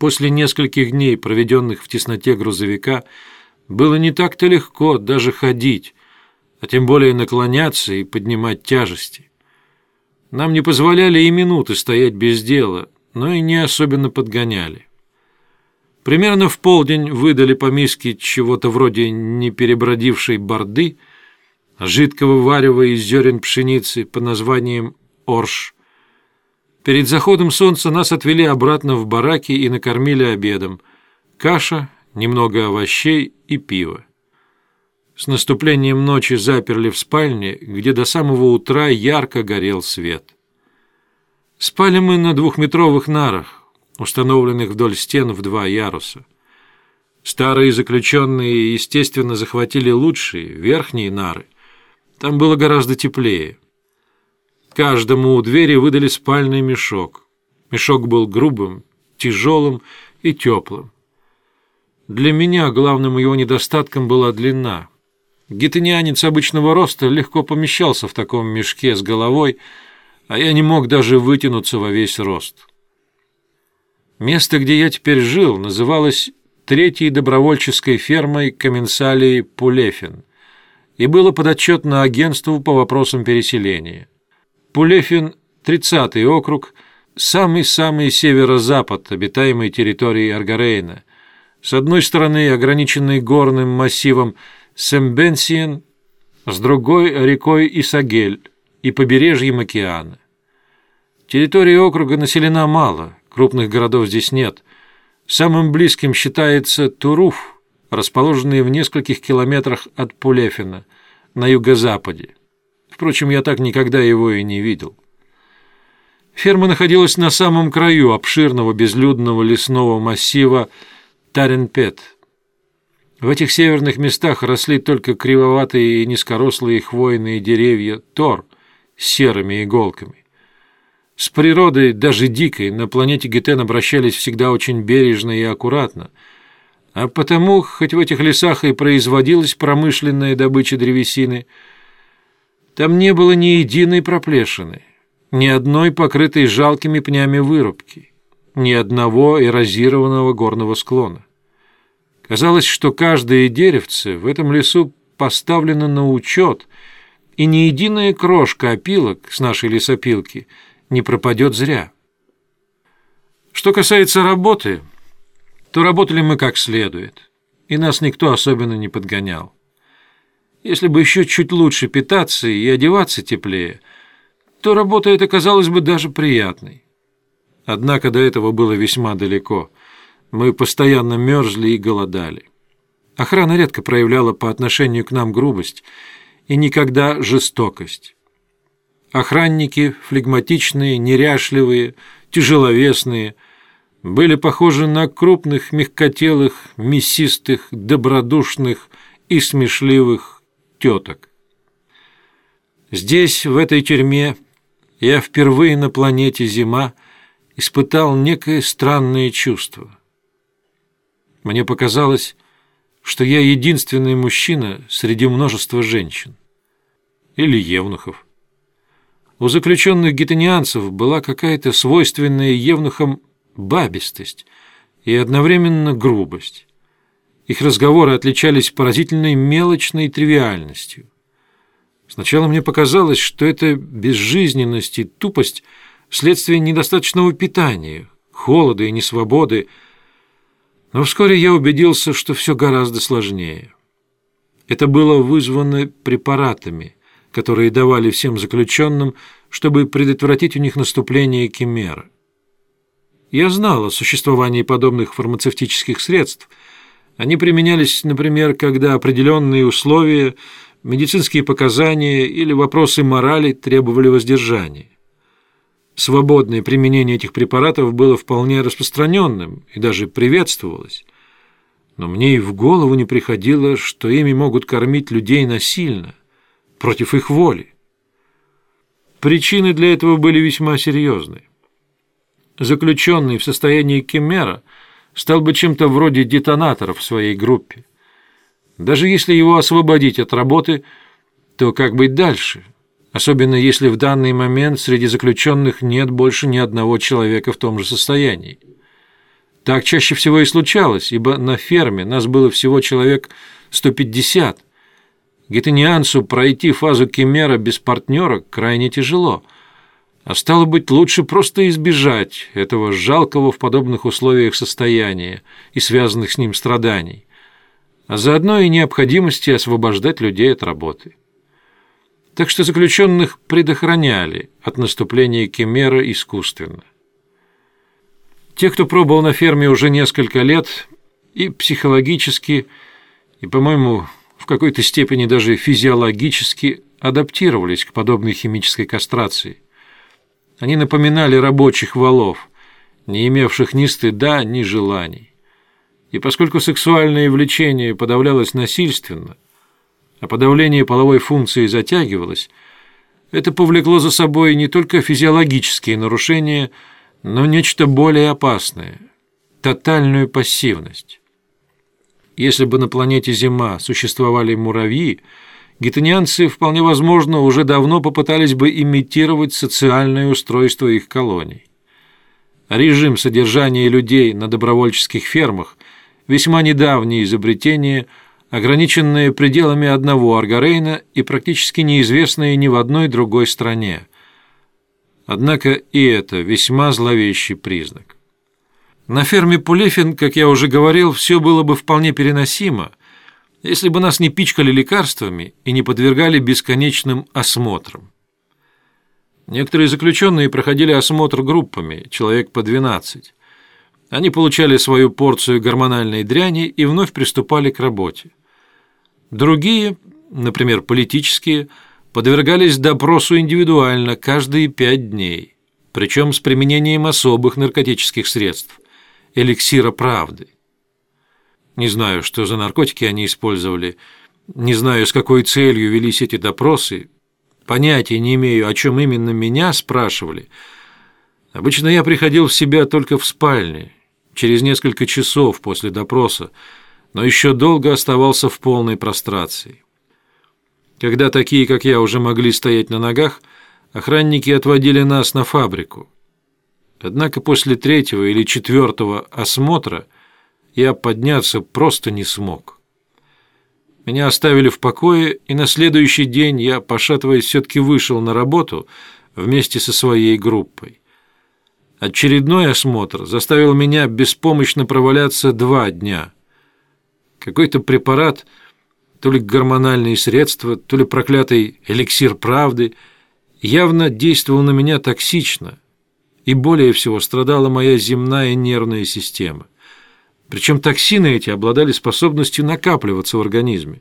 После нескольких дней, проведенных в тесноте грузовика, было не так-то легко даже ходить, а тем более наклоняться и поднимать тяжести. Нам не позволяли и минуты стоять без дела, но и не особенно подгоняли. Примерно в полдень выдали по миске чего-то вроде неперебродившей борды, жидкого варева из зерен пшеницы по названием «орш». Перед заходом солнца нас отвели обратно в бараки и накормили обедом. Каша, немного овощей и пиво. С наступлением ночи заперли в спальне, где до самого утра ярко горел свет. Спали мы на двухметровых нарах, установленных вдоль стен в два яруса. Старые заключенные, естественно, захватили лучшие, верхние нары. Там было гораздо теплее. Каждому у двери выдали спальный мешок. Мешок был грубым, тяжелым и теплым. Для меня главным его недостатком была длина. Гетенианец обычного роста легко помещался в таком мешке с головой, а я не мог даже вытянуться во весь рост. Место, где я теперь жил, называлось Третьей добровольческой фермой Комменсалии Пулефин и было подотчетно агентству по вопросам переселения. Пулефин, 30-й округ, самый-самый северо-запад обитаемой территории Аргарейна, с одной стороны ограниченный горным массивом Сембенсиен, с другой – рекой Исагель и побережьем океана. Территория округа населена мало, крупных городов здесь нет. Самым близким считается Туруф, расположенный в нескольких километрах от Пулефина, на юго-западе. Впрочем, я так никогда его и не видел. Ферма находилась на самом краю обширного безлюдного лесного массива Таренпет. В этих северных местах росли только кривоватые и низкорослые хвойные деревья Тор с серыми иголками. С природой, даже дикой, на планете Гетен обращались всегда очень бережно и аккуратно, а потому, хоть в этих лесах и производилась промышленная добыча древесины – там не было ни единой проплешины, ни одной покрытой жалкими пнями вырубки, ни одного эрозированного горного склона. Казалось, что каждое деревце в этом лесу поставлено на учет, и ни единая крошка опилок с нашей лесопилки не пропадет зря. Что касается работы, то работали мы как следует, и нас никто особенно не подгонял. Если бы еще чуть лучше питаться и одеваться теплее, то работа эта казалась бы даже приятной. Однако до этого было весьма далеко. Мы постоянно мерзли и голодали. Охрана редко проявляла по отношению к нам грубость и никогда жестокость. Охранники, флегматичные, неряшливые, тяжеловесные, были похожи на крупных, мягкотелых, мясистых, добродушных и смешливых теток. Здесь, в этой тюрьме, я впервые на планете Зима испытал некое странное чувство. Мне показалось, что я единственный мужчина среди множества женщин. Или евнухов. У заключенных гетанианцев была какая-то свойственная евнухам бабистость и одновременно грубость. Их разговоры отличались поразительной мелочной тривиальностью. Сначала мне показалось, что это безжизненность и тупость следствие недостаточного питания, холода и несвободы, но вскоре я убедился, что все гораздо сложнее. Это было вызвано препаратами, которые давали всем заключенным, чтобы предотвратить у них наступление кемера. Я знал о существовании подобных фармацевтических средств – они применялись, например, когда определенные условия, медицинские показания или вопросы морали требовали воздержания. Свободное применение этих препаратов было вполне распространенным и даже приветствовалось. Но мне и в голову не приходило, что ими могут кормить людей насильно, против их воли. Причины для этого были весьма серьезные. Заключенный в состоянии кемера – стал бы чем-то вроде детонатора в своей группе. Даже если его освободить от работы, то как быть дальше? Особенно если в данный момент среди заключенных нет больше ни одного человека в том же состоянии. Так чаще всего и случалось, ибо на ферме нас было всего человек 150. Гетенианцу пройти фазу кемера без партнера крайне тяжело. А стало быть, лучше просто избежать этого жалкого в подобных условиях состояния и связанных с ним страданий, а заодно и необходимости освобождать людей от работы. Так что заключенных предохраняли от наступления кемера искусственно. Те, кто пробовал на ферме уже несколько лет, и психологически, и, по-моему, в какой-то степени даже физиологически адаптировались к подобной химической кастрации. Они напоминали рабочих валов, не имевших ни стыда, ни желаний. И поскольку сексуальное влечение подавлялось насильственно, а подавление половой функции затягивалось, это повлекло за собой не только физиологические нарушения – но нечто более опасное – тотальную пассивность. Если бы на планете Зима существовали муравьи, гетанианцы, вполне возможно, уже давно попытались бы имитировать социальное устройство их колоний. Режим содержания людей на добровольческих фермах – весьма недавнее изобретение, ограниченное пределами одного Аргарейна и практически неизвестное ни в одной другой стране. Однако и это весьма зловещий признак. На ферме Пулефин, как я уже говорил, все было бы вполне переносимо, если бы нас не пичкали лекарствами и не подвергали бесконечным осмотрам. Некоторые заключенные проходили осмотр группами, человек по 12. Они получали свою порцию гормональной дряни и вновь приступали к работе. Другие, например, политические, подвергались допросу индивидуально каждые пять дней, причем с применением особых наркотических средств – эликсира правды. Не знаю, что за наркотики они использовали, не знаю, с какой целью велись эти допросы, понятия не имею, о чем именно меня спрашивали. Обычно я приходил в себя только в спальне, через несколько часов после допроса, но еще долго оставался в полной прострации. Когда такие, как я, уже могли стоять на ногах, охранники отводили нас на фабрику. Однако после третьего или четвертого осмотра я подняться просто не смог. Меня оставили в покое, и на следующий день я, пошатываясь, все-таки вышел на работу вместе со своей группой. Очередной осмотр заставил меня беспомощно проваляться два дня. Какой-то препарат – то ли гормональные средства, то ли проклятый эликсир правды, явно действовал на меня токсично, и более всего страдала моя земная нервная система. Причем токсины эти обладали способностью накапливаться в организме.